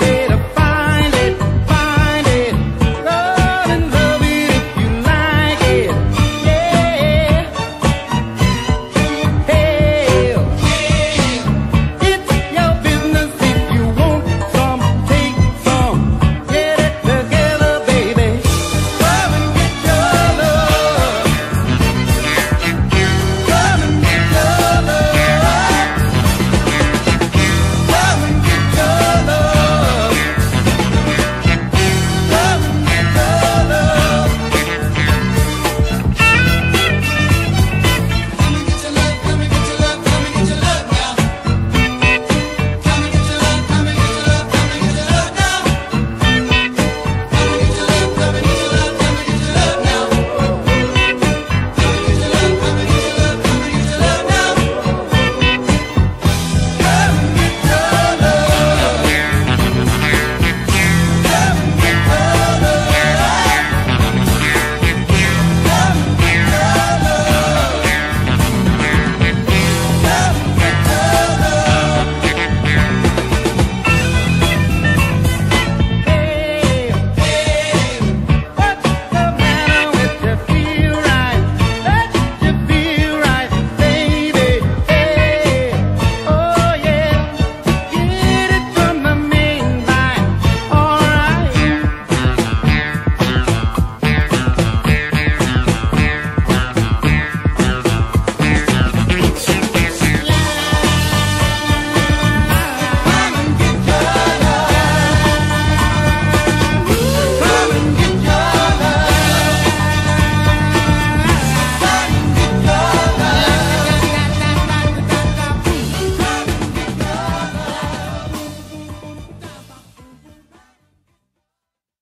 said